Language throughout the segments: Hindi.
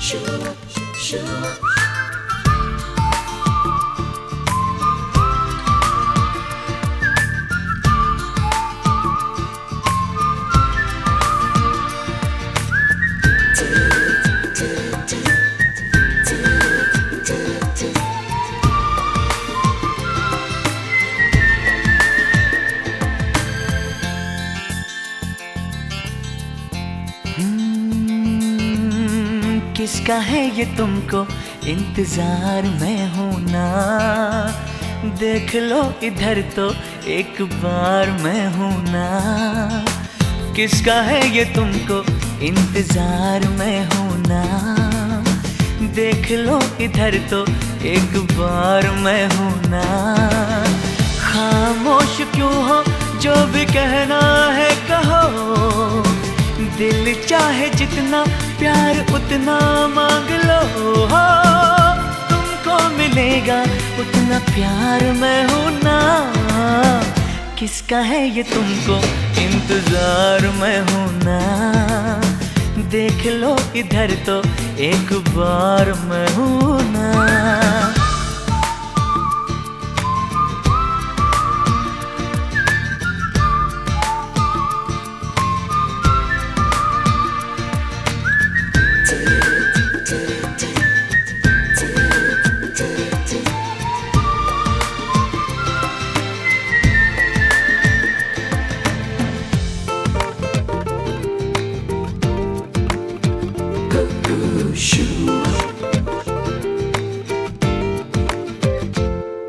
Shoo up, shoo up. किसका है ये तुमको इंतज़ार में हूँ ना? देख लो इधर तो एक बार मैं हूँ ना। किसका है ये तुमको इंतज़ार में हूँ ना? देख लो इधर तो एक बार मैं हूँ ना। खामोश क्यों हो? जो भी कहना है कहो। दिल चाहे जितना प्यार उतना मांग लो, हो, तुमको मिलेगा। उतना प्यार मैं हूँ ना। किसका है ये तुमको इंतज़ार मैं हूँ ना। देख लो, इधर तो एक बार मैं हूँ ना।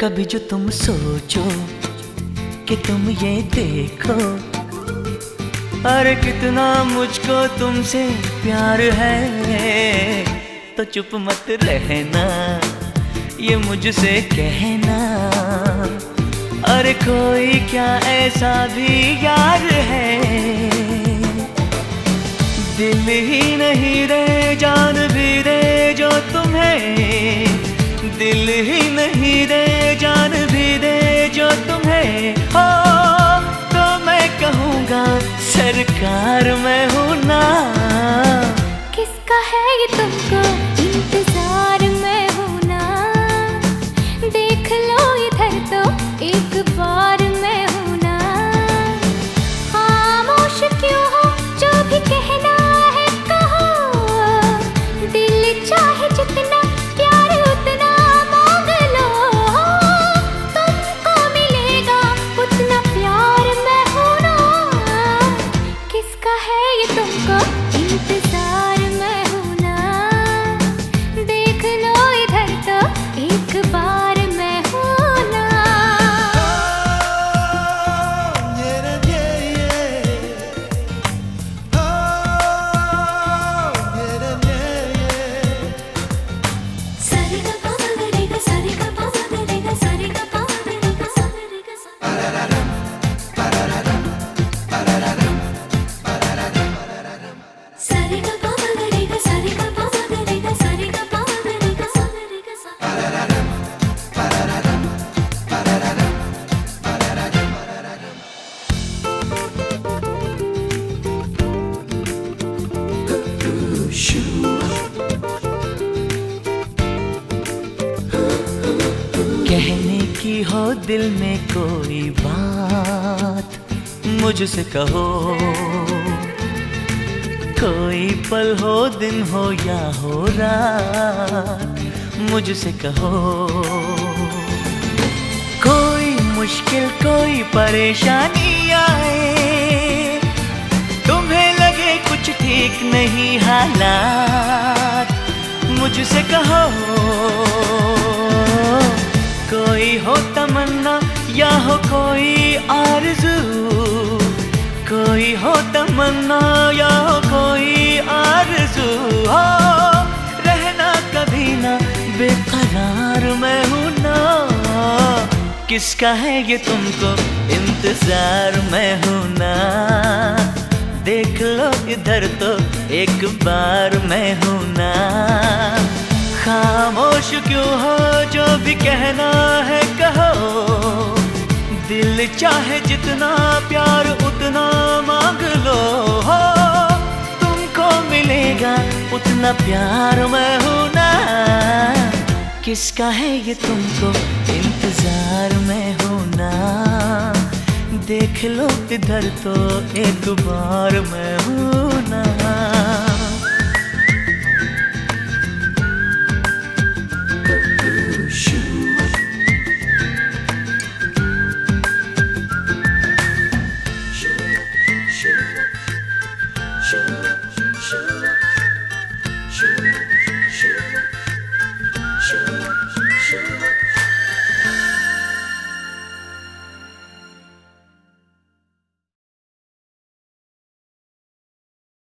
कभी जो तुम सोचो कि तुम ये देखो। अरे कितना मुझको तुमसे प्यार है तो चुप मत रहना, ये मुझसे कहना। अरे कोई क्या ऐसा भी यार है? दिल ही नहीं रे, जान भी रे जो तुम्हें। दिल ही नहीं दे, जान भी दे जो तुम्हें हो। तो मैं कहूँगा, सरकार मैं हूँ ना। किसका है ये तुमको? कहने की हो दिल में कोई बात, मुझसे कहो। कोई पल हो, दिन हो या हो रात, मुझसे कहो। कोई मुश्किल, कोई परेशानी आए, तुम्हें लगे कुछ ठीक नहीं हालात, मुझसे कहो। कोई आरज़ू, कोई हो तमन्ना या हो कोई आरज़ू। हो, रहना कभी ना, बेकरार मैं हूँ ना। किसका है ये तुमको इंतज़ार मैं हूँ ना। देख लो इधर तो एक बार मैं हूँ ना। खामोश क्यों हो, जो भी कहना है कहो। दिल चाहे जितना प्यार, उतना मांग लो। हो, तुमको मिलेगा, उतना प्यार मैं हूँ ना। किसका है ये तुमको इंतज़ार में हूँ ना। देख लो इधर तो एक बार मैं हूँ ना।